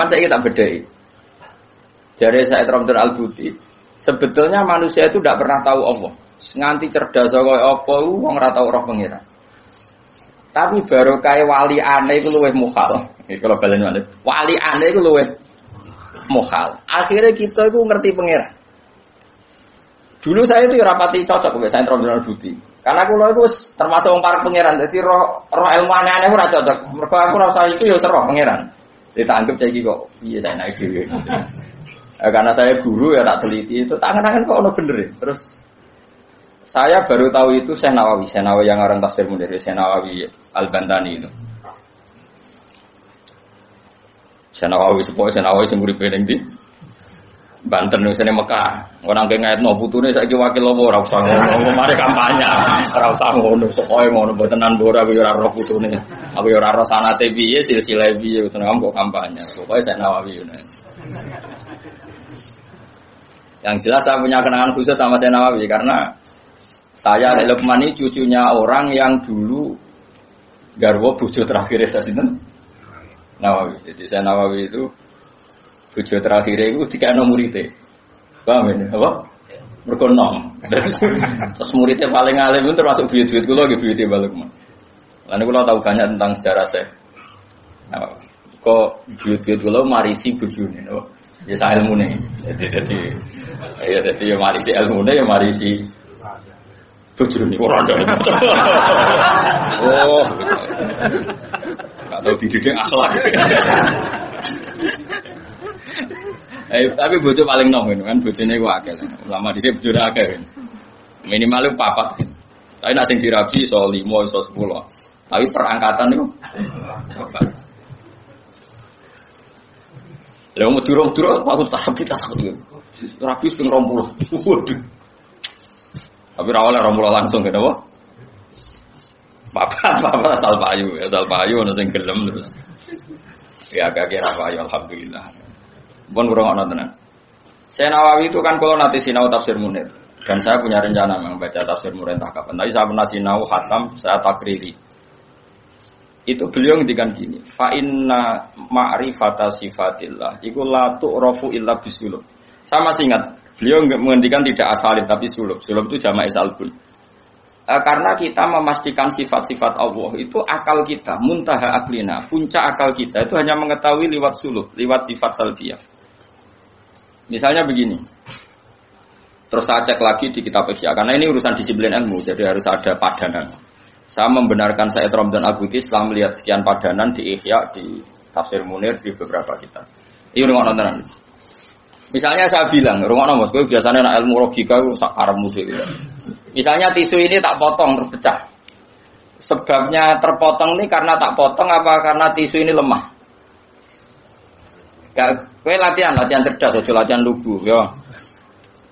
Sama saya kita bedai. Jari saya Romdon Al Buti, sebetulnya manusia itu tidak pernah tahu Allah. Nganti cerdas kaya apa, wong ora tau roh pengira. Tapi baru kayak wali aneh itu luwih mukhal. Kalau balen wali. Wali aneh itu luwih mukhal. Akhirnya kita itu ngerti pengira. Dulu saya itu ya rapati cocok mbek saya Romdon Al Buti. Karena aku itu termasuk wong para pangeran, jadi roh roh ilmu aneh-aneh ora cocok. Mergo aku rasa itu ya roh pangeran. Ditangkep saya kok, iya saya naik dulu. Eh, karena saya guru ya tak teliti itu tangan-tangan kok ono bener ya. Terus saya baru tahu itu saya Nawawi, saya Nawawi yang orang tafsir munir, saya Nawawi Al Bantani itu. Saya Nawawi sepoi saya Nawawi sing uripe Banten ning sene Mekah. Ora nggih ngaitno putune saiki wakil apa ora usah ngono, mari kampanye. Ora usah ngono, pokoke ngono mboten nan ora aku ora roh putune. Aku ora roh sanate piye, silsilah piye, seneng kok kampanye. Pokoke saya Nawawi ngono. Yang jelas saya punya kenangan khusus sama saya Nawawi karena saya Lukman ini cucunya orang yang dulu garwo bujo terakhir saya Nawawi. Jadi saya Nawawi itu bujo terakhir itu tiga nomor itu. Paham ini? Apa? Berkonom. Terus muridnya paling alim itu termasuk buyut-buyut gue lagi buyutnya balik. Lalu kalau tahu banyak tentang sejarah saya. Nah, kok buyut-buyut gue marisi bujune. Ya saya ilmu nih. Jadi, jadi Ya jadi ya mari si ilmu ya mari si tujuh nih orang ada. Oh, nggak tahu dididik akhlak. Eh, tapi bojo paling nom kan bojone ku akeh. Ulama dhisik bojo akeh. Kan. Minimal papat. Tapi nak dirabi iso 5 iso 10. Tapi perangkatan itu. Lha mau durung-durung aku tak kita takut. Rabi ping. Tapi rawalnya rompul langsung gitu apa? Papa, papa asal payu, asal payu, sing gelem terus. Ya kira payu, alhamdulillah. Pun kurang ono tenan. Saya Nawawi itu kan kalau nanti sinau tafsir Munir dan saya punya rencana membaca tafsir Munir entah kapan. Tapi saya pernah sinau hatam, saya takriri. Itu beliau ngendikan gini, fa inna ma'rifata sifatillah iku la tu'rafu illa bisulub. Saya masih ingat, beliau menghentikan tidak asalib tapi sulub. Sulub itu jama'i salbul. E, karena kita memastikan sifat-sifat Allah itu akal kita, muntaha aklina, puncak akal kita itu hanya mengetahui lewat sulub, lewat sifat salbiyah. Misalnya begini, terus saya cek lagi di kitab Ihya, karena ini urusan disiplin ilmu, jadi harus ada padanan. Saya membenarkan saya dan Abu setelah melihat sekian padanan di Ihya, di Tafsir Munir, di beberapa kitab. Ini rumah nontonan. Misalnya saya bilang, rumah nomor, gue biasanya nak ilmu logika tak karemu gitu. Misalnya tisu ini tak potong terpecah. Sebabnya terpotong ini karena tak potong apa karena tisu ini lemah? Gue latihan, latihan cerdas, aja latihan lugu, ya.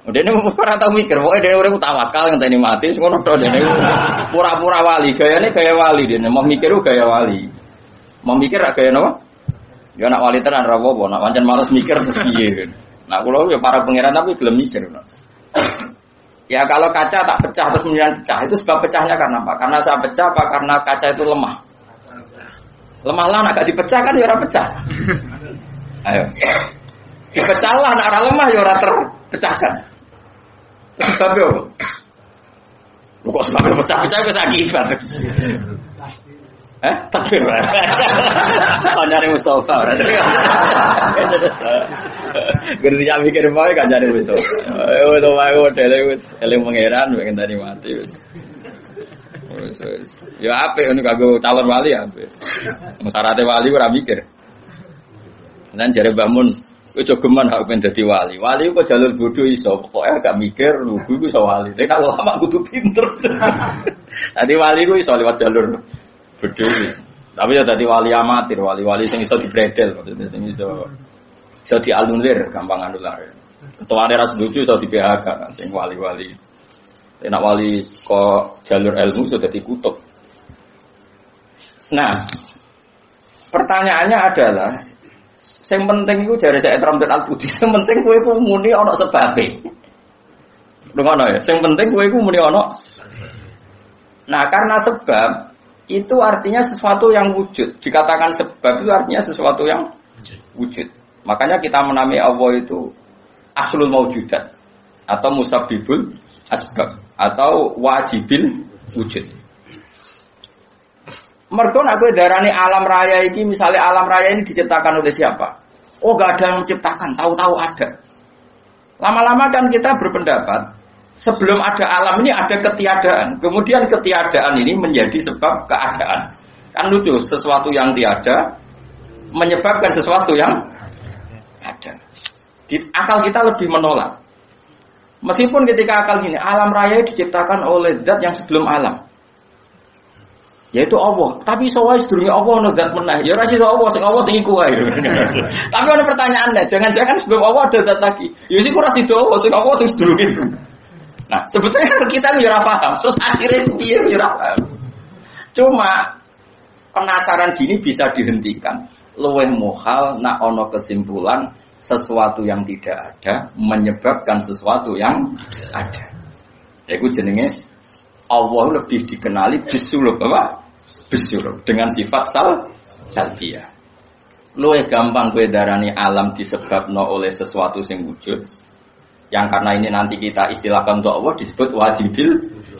Udah ini pura tahu mikir, pokoknya dia udah tawakal yang tadi mati, semua udah dia pura-pura wali, gaya ini gaya wali dia, mau mikir gaya wali, mau mikir gaya apa? Ya nak wali tenan rawo, nak wajan malas mikir terus piye. Nah, kalau ya para pangeran tapi gelem mikir. Ya kalau kaca tak pecah terus kemudian pecah, itu sebab pecahnya karena apa? Karena saya pecah apa karena kaca itu lemah? Lemah lah, agak dipecah kan ya orang pecah. Ayo. Dipecah lah, nak lemah ya orang terpecahkan. Sebabnya apa? Kok sebabnya pecah-pecah ke akibat. Eh, takbir. Tanya Mustafa. Gerti jak mikir wae kan jane wis. Eh wis wae modele wis eling pangeran pengen tadi mati wis. Wis Ya apik ngono kanggo calon wali apik. Syaratnya wali ora mikir. Dan jare bangun Ojo geman hak pengen dadi wali. Wali kok jalur bodoh iso, pokoknya agak mikir lugu iku iso wali. Tapi kalau lama kudu pinter. Tadi wali ku iso lewat jalur Berdiri. Tapi ya tadi wali amatir, wali-wali sing iso dibredel maksudnya sing iso iso dianulir, gampang anular. Ketua daerah lucu iso di PHK, sing wali-wali. Enak wali kok jalur ilmu sudah dikutuk. Nah, pertanyaannya adalah yang penting itu dari saya Trump dan Al Budi, yang penting kue ku muni ono sebabnya. Dengar ya, yang penting kue ku muni ono. Nah, karena sebab itu artinya sesuatu yang wujud. Dikatakan sebab itu artinya sesuatu yang wujud. Makanya kita menamai Allah itu aslul maujudat atau musabibul asbab atau wajibil wujud. Mergo aku darani alam raya ini misalnya alam raya ini diciptakan oleh siapa? Oh gak ada yang menciptakan, tahu-tahu ada. Lama-lama kan kita berpendapat sebelum ada alam ini ada ketiadaan. Kemudian ketiadaan ini menjadi sebab keadaan. Kan lucu, sesuatu yang tiada menyebabkan sesuatu yang ada. Di, akal kita lebih menolak. Meskipun ketika akal gini, alam raya diciptakan oleh zat yang sebelum alam yaitu Allah. Tapi soal sedurunge Allah ono zat meneh. Ya ora Allah sing Allah sing iku wae. Tapi ada pertanyaan deh, jangan-jangan sebelum Allah ada zat lagi. Ya sih ora sida Allah sing Allah sing sedurunge. Nah, sebetulnya kita ya ora paham. Terus akhirnya piye ya paham. Cuma penasaran gini bisa dihentikan. Luweh mohal nak ono kesimpulan sesuatu yang tidak ada menyebabkan sesuatu yang ada. Ya jenenge Allah lebih dikenali bisuluk apa? Bisuluk dengan sifat sal salbiyah. Luwe gampang kue darani alam disebabno oleh sesuatu yang wujud. Yang karena ini nanti kita istilahkan untuk Allah disebut wajibil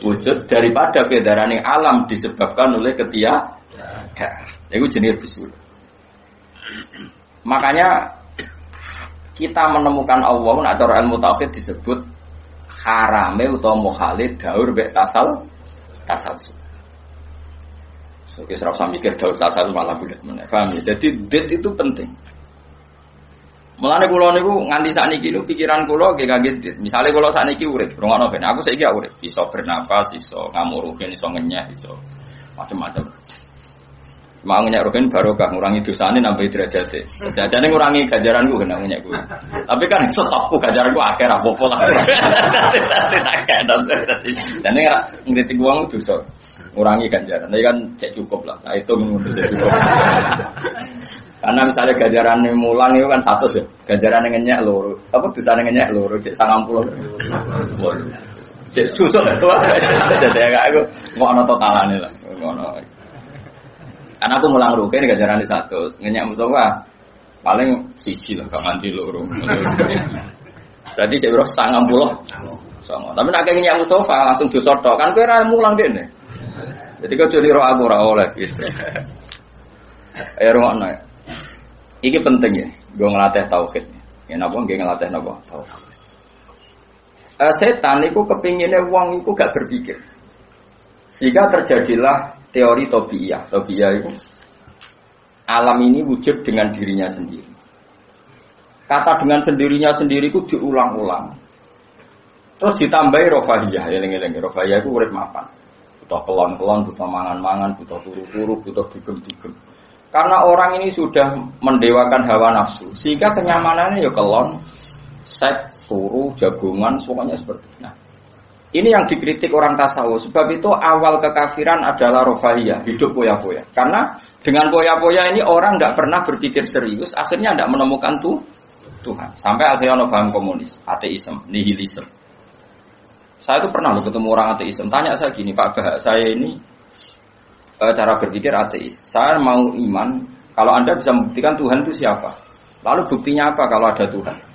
wujud daripada kue darani alam disebabkan oleh ketiak. Itu jenis bisuluk. Makanya kita menemukan Allah nak cara ilmu tauhid disebut harame utawa muhalid daur bek tasal tasal So, kita mikir daur tasal malah boleh mana. Paham ya? Jadi det itu penting. Mulane kula niku nganti sakniki niku pikiran kula nggih kaget dit. Misale kula sakniki urip, rungokno ben aku saiki urip, iso bernapas, iso ngamuruhin, iso ngenyek, iso macam-macam. Mau ngenyak rugen barokah ngurangi dosane nambah derajat. Jajane ngurangi ganjaranku kena ngenyak gue. Tapi kan stokku ganjaranku akeh ra apa lah. Dan ini ngritik uang dosa. Ngurangi ganjaran. Ini kan cek cukup lah. Nah itu menurut saya cukup. Karena misalnya ganjaran mulang itu kan satu ya. Ganjaran yang ngenyak loro. Apa dosane ngenyak loro cek 90. Cek susuk lah. Jadi aku mau ana totalane lah. Ngono. Karena aku mulang rukin gajaran di satu, ngenyak Mustafa paling siji lah, gak nganti loro. Berarti cek biro sangat puluh. Sama. Tapi nak ngenyak Mustafa langsung disotok kan kira mulang deh nih. Jadi kau jadi roh aku roh oleh gitu. Ayo roh anak. Iki penting ya, gue ngelatih tauhid. Ya napa gue ngelatih napa tauhid. Uh, setan itu kepinginnya uang itu gak berpikir. Sehingga terjadilah teori tobiyah. Tobiyah itu alam ini wujud dengan dirinya sendiri. Kata dengan sendirinya sendiri itu diulang-ulang. Terus ditambahi rofahiyah, eling-eling rofahiyah itu urip mapan. Butuh kelon-kelon, butuh mangan-mangan, butuh turu-turu, butuh dugem-dugem. Karena orang ini sudah mendewakan hawa nafsu, sehingga kenyamanannya ya kelon, seks, turu, jagungan, semuanya seperti itu. Nah, ini yang dikritik orang tasawuf. Sebab itu awal kekafiran adalah rofahiyah, hidup poya-poya. Karena dengan poya-poya ini orang tidak pernah berpikir serius, akhirnya tidak menemukan tuh Tuhan. Sampai akhirnya paham komunis, ateisme, nihilisme. Saya itu pernah loh ketemu orang ateisme. Tanya saya gini, Pak Bah, saya ini e, cara berpikir ateis. Saya mau iman, kalau Anda bisa membuktikan Tuhan itu siapa? Lalu buktinya apa kalau ada Tuhan?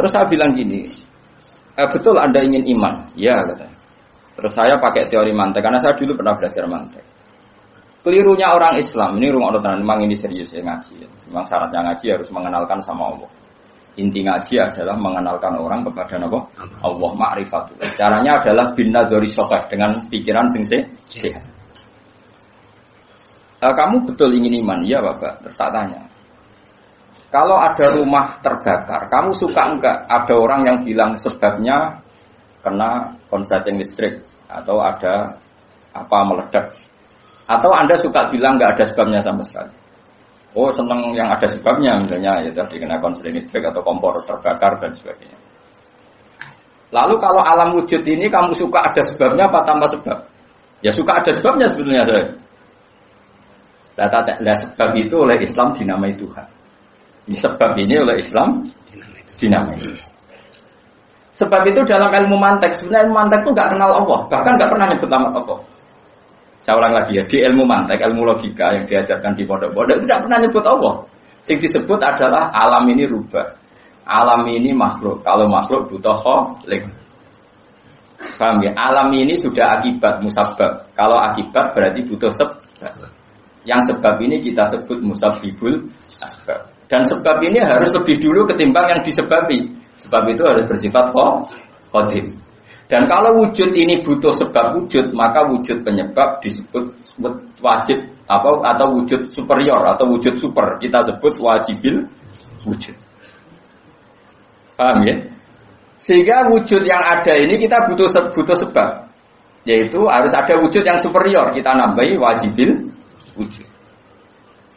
Terus saya bilang gini, e, betul Anda ingin iman? Ya, kata. Terus saya pakai teori mantek, karena saya dulu pernah belajar mantek. Kelirunya orang Islam, ini rumah orang memang ini serius ya ngaji. Memang syaratnya ngaji harus mengenalkan sama Allah. Inti ngaji adalah mengenalkan orang kepada Allah, Allah ma'rifatu. Caranya adalah bina dari dengan pikiran sing sehat. E, kamu betul ingin iman? Ya Bapak. Terus tak tanya. Kalau ada rumah terbakar, kamu suka enggak ada orang yang bilang sebabnya kena konsleting listrik atau ada apa meledak? Atau Anda suka bilang enggak ada sebabnya sama sekali? Oh senang yang ada sebabnya misalnya ya tadi kena konsleting listrik atau kompor terbakar dan sebagainya. Lalu kalau alam wujud ini kamu suka ada sebabnya apa tanpa sebab? Ya suka ada sebabnya sebetulnya. Nah, sebab itu oleh Islam dinamai Tuhan. Sebab ini oleh Islam dinamai. Sebab itu dalam ilmu mantek, sebenarnya ilmu mantek itu nggak kenal Allah, bahkan nggak pernah nyebut nama Allah. Saya ulang lagi ya, di ilmu mantek, ilmu logika yang diajarkan di pondok-pondok itu tidak pernah nyebut Allah. Yang disebut adalah alam ini rubah. Alam ini makhluk. Kalau makhluk butuh kholik. Paham ya? Alam ini sudah akibat musabab. Kalau akibat berarti butuh sebab. Yang sebab ini kita sebut musabibul asbab. Dan sebab ini harus lebih dulu ketimbang yang disebabi. Sebab itu harus bersifat kodim. Dan kalau wujud ini butuh sebab wujud, maka wujud penyebab disebut wajib apa atau wujud superior atau wujud super. Kita sebut wajibil wujud. Paham ya? Sehingga wujud yang ada ini kita butuh butuh sebab. Yaitu harus ada wujud yang superior. Kita nambahi wajibil wujud.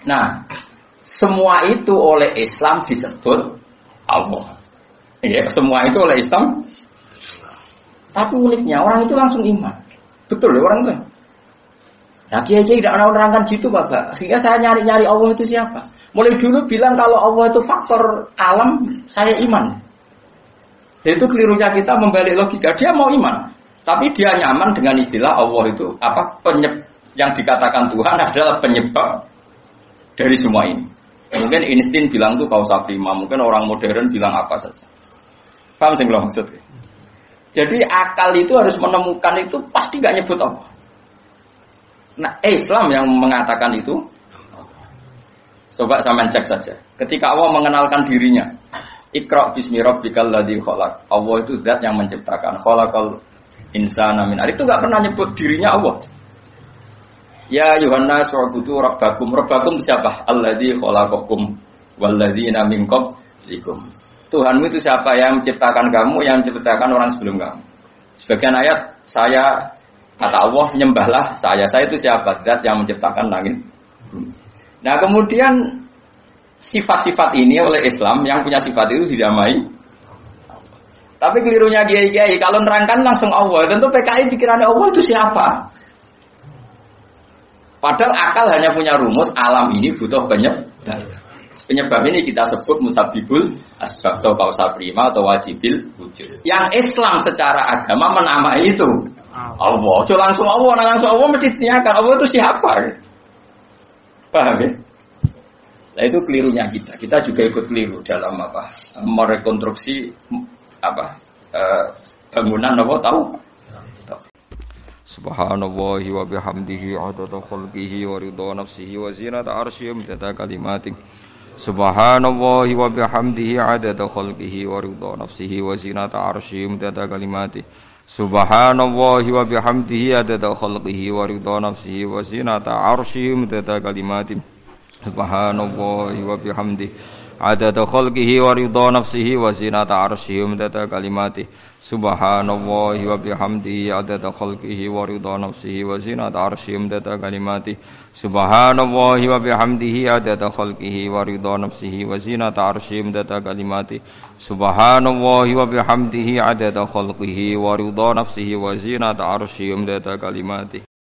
Nah, semua itu oleh Islam disebut Allah. Ya, semua itu oleh Islam tapi uniknya orang itu langsung iman. Betul ya orang itu. Nah kiai kiai tidak menerangkan gitu bapak. Sehingga saya nyari nyari Allah itu siapa. Mulai dulu bilang kalau Allah itu faktor alam, saya iman. Itu kelirunya kita membalik logika. Dia mau iman, tapi dia nyaman dengan istilah Allah itu apa penyeb yang dikatakan Tuhan adalah penyebab dari semua ini. Mungkin insting bilang tuh kausa prima, mungkin orang modern bilang apa saja. Paham sih maksudnya? Jadi akal itu harus menemukan itu pasti gak nyebut Allah. Nah Islam yang mengatakan itu Coba saya cek saja. Ketika Allah mengenalkan dirinya, Iqra bismi rabbikal ladzi khalaq. Allah itu zat yang menciptakan. Khalaqal insana min Itu gak pernah nyebut dirinya Allah. Ya Yohanes wa'budu rabbakum. Rabbakum siapa? Alladzi khalaqakum walladzina min qablikum. Tuhanmu itu siapa yang menciptakan kamu, yang menciptakan orang sebelum kamu. Sebagian ayat saya kata Allah nyembahlah saya. Saya itu siapa? Dat yang menciptakan langit. Nah kemudian sifat-sifat ini oleh Islam yang punya sifat itu didamai. Tapi kelirunya kiai-kiai kalau nerangkan langsung Allah. Tentu PKI pikirannya Allah itu siapa? Padahal akal hanya punya rumus alam ini butuh penyebab. Penyebab ini kita sebut musabibul asbab atau kausa prima atau wajibil wujud. Yang Islam secara agama menamai itu Allah. Ojo langsung Allah, nah langsung Allah mesti ditanyakan Allah itu siapa? Paham ya? Nah itu kelirunya kita. Kita juga ikut keliru dalam apa? Merekonstruksi apa? Eh, bangunan apa tahu? Subhanallahi wa bihamdihi adada khalqihi wa ridha nafsihi wa zinata arsyihi wa kalimatih Subhanallah wa bihamdihi adada khalqihi wa ridha nafsihi wa zinata arsyihi mudada kalimati. Subhanallah wa bihamdihi adada khalqihi wa ridha nafsihi wa zinata arsyihi mudada kalimati. Subhanallah wa bihamdihi adada khalqihi wa ridha nafsihi wa zinata arsyihi mudada kalimati Subhanallahi wa bihamdihi adada khalqihi wa ridha nafsihi wa zinata arsyihi mudada kalimati Subhanallahi wa bihamdihi adada khalqihi wa ridha nafsihi wa zinata arsyihi mudada kalimati Subhanallahi wa bihamdihi adada khalqihi